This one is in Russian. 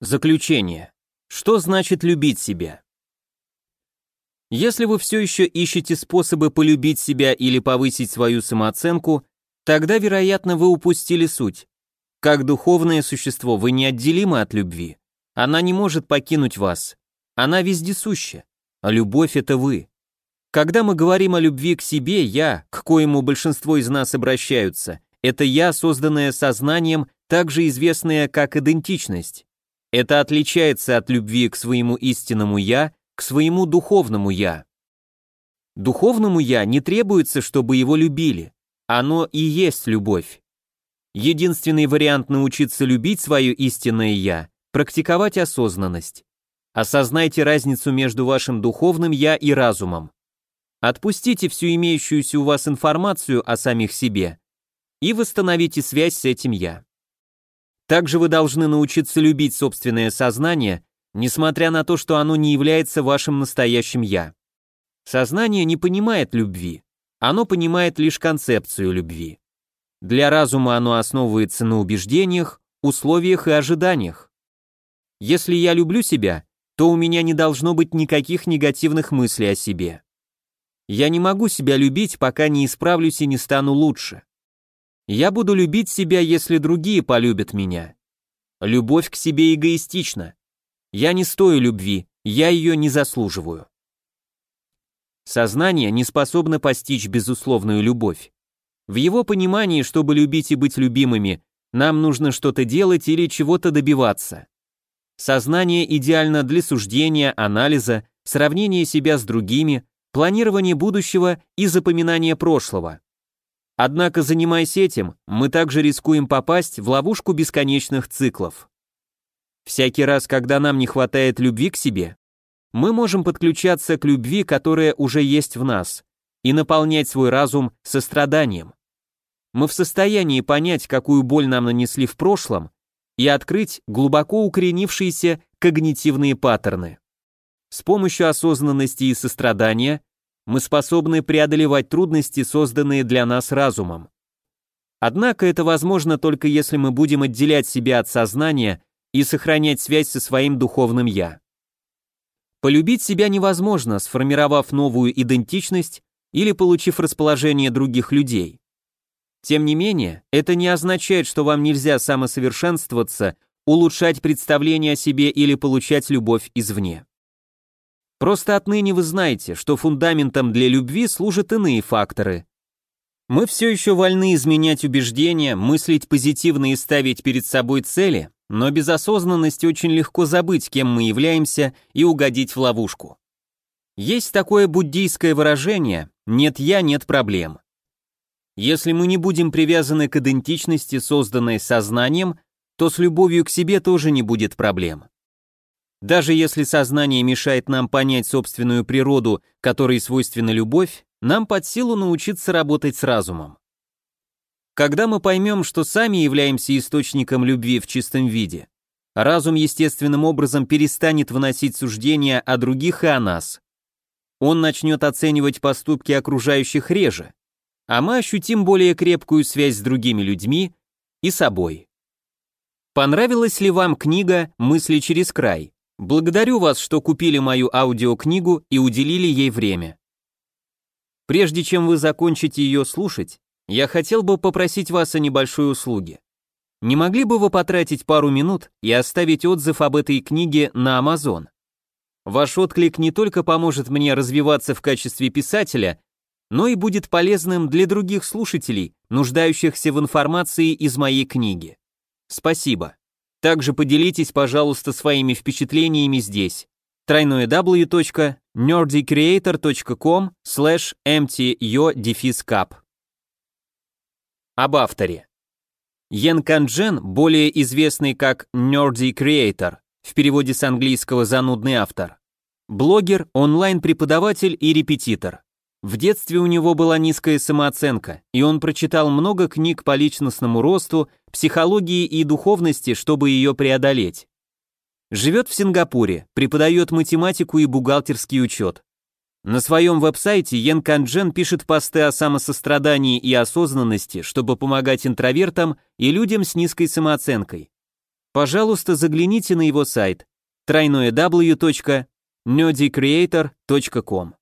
Заключение. Что значит любить себя? Если вы все еще ищете способы полюбить себя или повысить свою самооценку, тогда, вероятно, вы упустили суть. Как духовное существо вы неотделимы от любви. Она не может покинуть вас. Она вездесуща. А любовь — это вы. Когда мы говорим о любви к себе, я, к коему большинство из нас обращаются, это я, созданное сознанием, также известное как идентичность. Это отличается от любви к своему истинному «я», к своему духовному «я». Духовному «я» не требуется, чтобы его любили. Оно и есть любовь. Единственный вариант научиться любить свое истинное «я» – практиковать осознанность. Осознайте разницу между вашим духовным «я» и разумом. Отпустите всю имеющуюся у вас информацию о самих себе и восстановите связь с этим «я». Также вы должны научиться любить собственное сознание, несмотря на то, что оно не является вашим настоящим «я». Сознание не понимает любви, оно понимает лишь концепцию любви. Для разума оно основывается на убеждениях, условиях и ожиданиях. Если я люблю себя, то у меня не должно быть никаких негативных мыслей о себе. Я не могу себя любить, пока не исправлюсь и не стану лучше. Я буду любить себя, если другие полюбят меня. Любовь к себе эгоистична. Я не стою любви, я ее не заслуживаю. Сознание не способно постичь безусловную любовь. В его понимании, чтобы любить и быть любимыми, нам нужно что-то делать или чего-то добиваться. Сознание идеально для суждения, анализа, сравнения себя с другими, планирования будущего и запоминания прошлого. Однако, занимаясь этим, мы также рискуем попасть в ловушку бесконечных циклов. Всякий раз, когда нам не хватает любви к себе, мы можем подключаться к любви, которая уже есть в нас, и наполнять свой разум состраданием. Мы в состоянии понять, какую боль нам нанесли в прошлом, и открыть глубоко укоренившиеся когнитивные паттерны. С помощью осознанности и сострадания мы способны преодолевать трудности, созданные для нас разумом. Однако это возможно только если мы будем отделять себя от сознания и сохранять связь со своим духовным «я». Полюбить себя невозможно, сформировав новую идентичность или получив расположение других людей. Тем не менее, это не означает, что вам нельзя самосовершенствоваться, улучшать представление о себе или получать любовь извне. Просто отныне вы знаете, что фундаментом для любви служат иные факторы. Мы все еще вольны изменять убеждения, мыслить позитивно и ставить перед собой цели, но без осознанности очень легко забыть, кем мы являемся, и угодить в ловушку. Есть такое буддийское выражение «нет я, нет проблем». Если мы не будем привязаны к идентичности, созданной сознанием, то с любовью к себе тоже не будет проблем. Даже если сознание мешает нам понять собственную природу, которой свойственна любовь, нам под силу научиться работать с разумом. Когда мы поймем, что сами являемся источником любви в чистом виде, разум естественным образом перестанет выносить суждения о других и о нас. Он начнет оценивать поступки окружающих реже, а мы ощутим более крепкую связь с другими людьми и собой. Понравилась ли вам книга «Мысли через край»? Благодарю вас, что купили мою аудиокнигу и уделили ей время. Прежде чем вы закончите ее слушать, я хотел бы попросить вас о небольшой услуге. Не могли бы вы потратить пару минут и оставить отзыв об этой книге на Amazon? Ваш отклик не только поможет мне развиваться в качестве писателя, но и будет полезным для других слушателей, нуждающихся в информации из моей книги. Спасибо. Также поделитесь, пожалуйста, своими впечатлениями здесь. www.nerdycreator.com slash mtyo Об авторе. Йен Канджен, более известный как Nerdy Creator, в переводе с английского «занудный автор», блогер, онлайн-преподаватель и репетитор. В детстве у него была низкая самооценка, и он прочитал много книг по личностному росту, психологии и духовности, чтобы ее преодолеть. Живет в Сингапуре, преподает математику и бухгалтерский учет. На своем веб-сайте Йен Канджен пишет посты о самосострадании и осознанности, чтобы помогать интровертам и людям с низкой самооценкой. пожалуйста, загляните на его сайт www.nerdycreator.com.